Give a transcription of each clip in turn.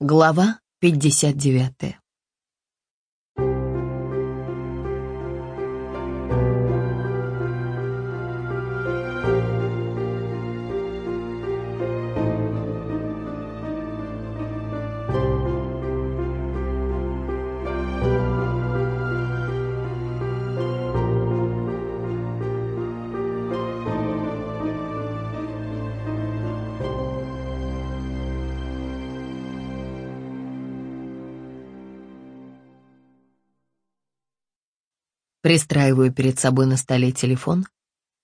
Глава 59. Пристраиваю перед собой на столе телефон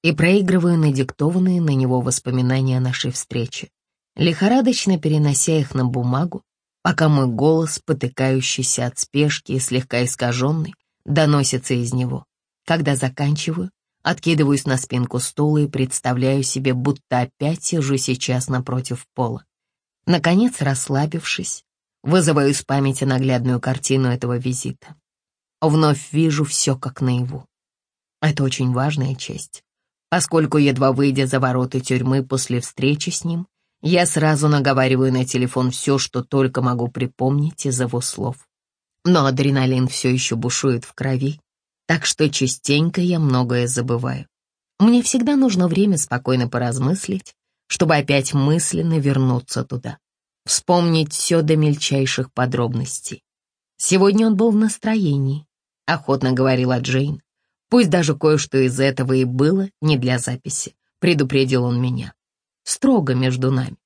и проигрываю надиктованные на него воспоминания о нашей встрече, лихорадочно перенося их на бумагу, пока мой голос, потыкающийся от спешки и слегка искаженный, доносится из него. Когда заканчиваю, откидываюсь на спинку стула и представляю себе, будто опять сижу сейчас напротив пола. Наконец, расслабившись, вызываю из памяти наглядную картину этого визита. Вновь вижу все как наяву. Это очень важная честь, поскольку, едва выйдя за ворота тюрьмы после встречи с ним, я сразу наговариваю на телефон все, что только могу припомнить из его слов. Но адреналин все еще бушует в крови, так что частенько я многое забываю. Мне всегда нужно время спокойно поразмыслить, чтобы опять мысленно вернуться туда, вспомнить все до мельчайших подробностей. Сегодня он был в настроении, — охотно говорила Джейн. «Пусть даже кое-что из этого и было не для записи», — предупредил он меня. «Строго между нами».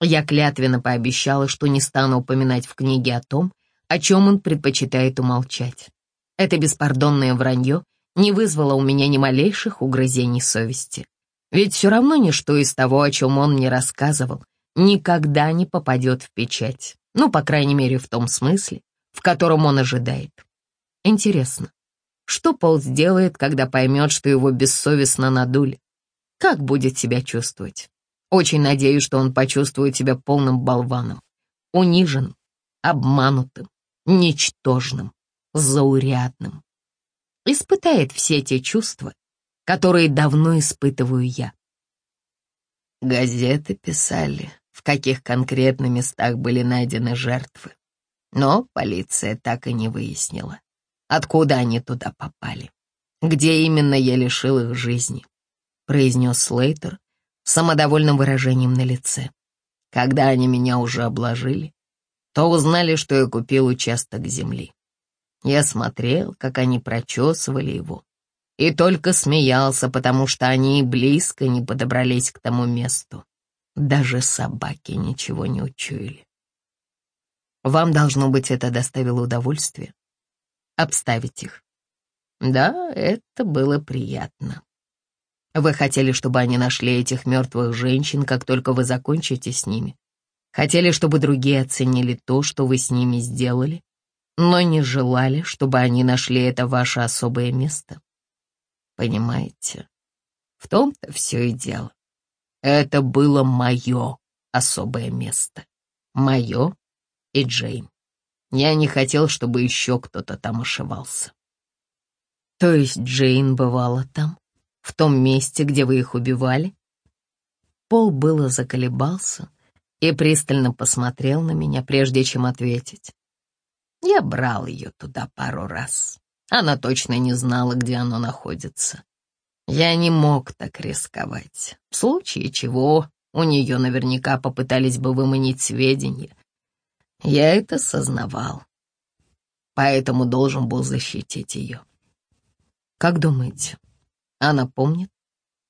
Я клятвенно пообещала, что не стану упоминать в книге о том, о чем он предпочитает умолчать. Это беспардонное вранье не вызвало у меня ни малейших угрызений совести. Ведь все равно ничто из того, о чем он мне рассказывал, никогда не попадет в печать. Ну, по крайней мере, в том смысле, в котором он ожидает. Интересно, что Пол сделает, когда поймет, что его бессовестно надули? Как будет себя чувствовать? Очень надеюсь, что он почувствует себя полным болваном, униженным, обманутым, ничтожным, заурядным. Испытает все те чувства, которые давно испытываю я. Газеты писали, в каких конкретно местах были найдены жертвы, но полиция так и не выяснила откуда они туда попали, где именно я лишил их жизни», — произнес Слейтер с самодовольным выражением на лице. «Когда они меня уже обложили, то узнали, что я купил участок земли. Я смотрел, как они прочесывали его, и только смеялся, потому что они и близко не подобрались к тому месту. Даже собаки ничего не учуяли. Вам, должно быть, это доставило удовольствие обставить их. Да, это было приятно. Вы хотели, чтобы они нашли этих мертвых женщин, как только вы закончите с ними. Хотели, чтобы другие оценили то, что вы с ними сделали, но не желали, чтобы они нашли это ваше особое место. Понимаете, в том-то все и дело. Это было мое особое место. Мое и Джейн. Я не хотел, чтобы еще кто-то там ошивался. То есть Джейн бывала там, в том месте, где вы их убивали? Пол было заколебался и пристально посмотрел на меня, прежде чем ответить. Я брал ее туда пару раз. Она точно не знала, где оно находится. Я не мог так рисковать. В случае чего у нее наверняка попытались бы выманить сведения, я это сознавал, поэтому должен был защитить ее. Как думаете, она помнит?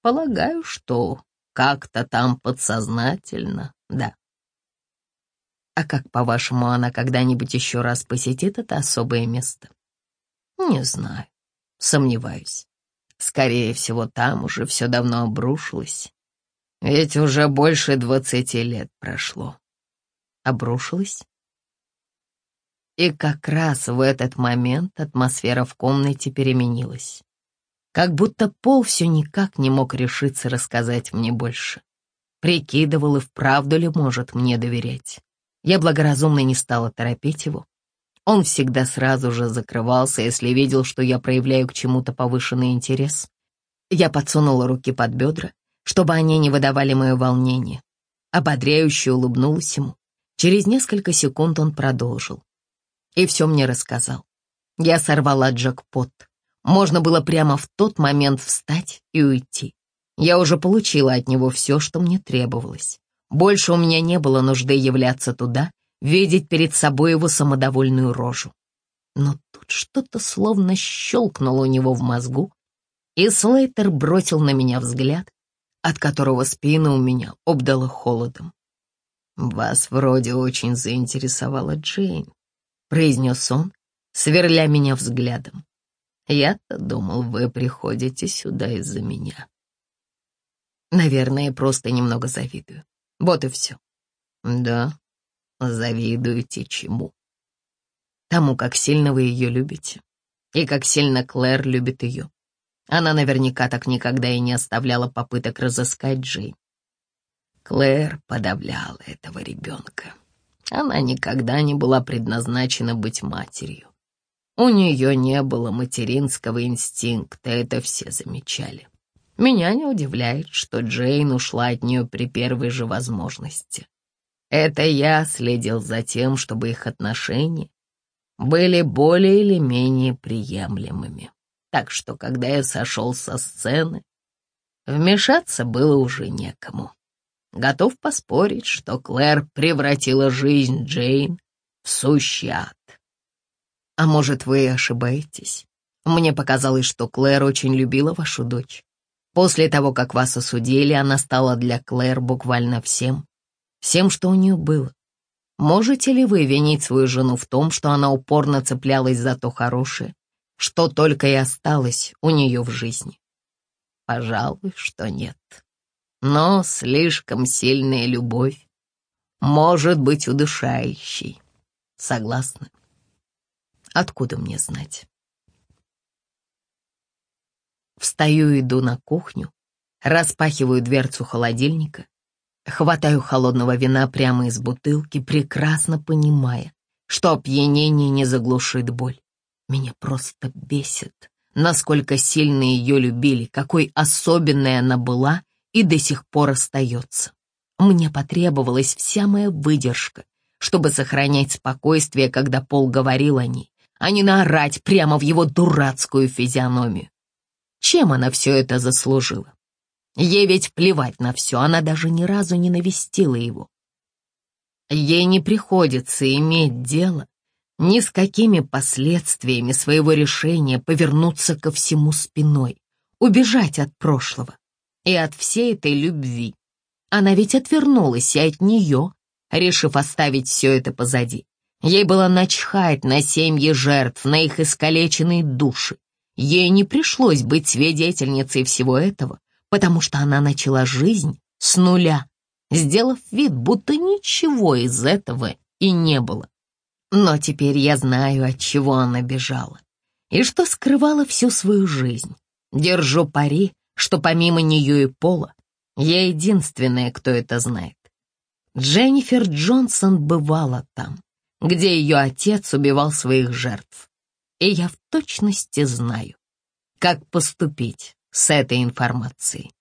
Полагаю, что как-то там подсознательно, да. А как, по-вашему, она когда-нибудь еще раз посетит это особое место? Не знаю, сомневаюсь. Скорее всего, там уже все давно обрушилось. Ведь уже больше двадцати лет прошло. Обрушилось? И как раз в этот момент атмосфера в комнате переменилась. Как будто Пол все никак не мог решиться рассказать мне больше. Прикидывал и вправду ли может мне доверять. Я благоразумно не стала торопить его. Он всегда сразу же закрывался, если видел, что я проявляю к чему-то повышенный интерес. Я подсунула руки под бедра, чтобы они не выдавали мое волнение. Ободряюще улыбнулась ему Через несколько секунд он продолжил. И все мне рассказал. Я сорвала джекпот. Можно было прямо в тот момент встать и уйти. Я уже получила от него все, что мне требовалось. Больше у меня не было нужды являться туда, видеть перед собой его самодовольную рожу. Но тут что-то словно щелкнуло у него в мозгу, и Слейтер бросил на меня взгляд, от которого спина у меня обдала холодом. «Вас вроде очень заинтересовала Джейн», — произнес он, сверля меня взглядом. «Я-то думал, вы приходите сюда из-за меня». Наверное, просто немного завидую. Вот и все. Да, завидуете чему? Тому, как сильно вы ее любите. И как сильно Клэр любит ее. Она наверняка так никогда и не оставляла попыток разыскать Джейн. Клэр подавляла этого ребенка. Она никогда не была предназначена быть матерью. У нее не было материнского инстинкта, это все замечали. Меня не удивляет, что Джейн ушла от нее при первой же возможности. Это я следил за тем, чтобы их отношения были более или менее приемлемыми. Так что, когда я сошел со сцены, вмешаться было уже некому. Готов поспорить, что Клэр превратила жизнь Джейн в сущий ад. А может, вы ошибаетесь? Мне показалось, что Клэр очень любила вашу дочь. После того, как вас осудили, она стала для Клэр буквально всем, всем, что у нее было. Можете ли вы винить свою жену в том, что она упорно цеплялась за то хорошее, что только и осталось у нее в жизни? Пожалуй, что нет. Но слишком сильная любовь может быть удушающей. Согласна? Откуда мне знать? Встаю, иду на кухню, распахиваю дверцу холодильника, хватаю холодного вина прямо из бутылки, прекрасно понимая, что опьянение не заглушит боль. Меня просто бесит, насколько сильно ее любили, какой особенной она была и до сих пор остается. Мне потребовалась вся моя выдержка, чтобы сохранять спокойствие, когда Пол говорил о ней, а не наорать прямо в его дурацкую физиономию. Чем она все это заслужила? Ей ведь плевать на все, она даже ни разу не навестила его. Ей не приходится иметь дело ни с какими последствиями своего решения повернуться ко всему спиной, убежать от прошлого и от всей этой любви. Она ведь отвернулась и от нее, решив оставить все это позади. Ей было начхать на семьи жертв, на их искалеченные души. Ей не пришлось быть свидетельницей всего этого, потому что она начала жизнь с нуля, сделав вид, будто ничего из этого и не было. Но теперь я знаю, от чего она бежала и что скрывала всю свою жизнь. Держу пари, что помимо нее и Пола, я единственная, кто это знает. Дженнифер Джонсон бывала там, где ее отец убивал своих жертв и я в точности знаю, как поступить с этой информацией.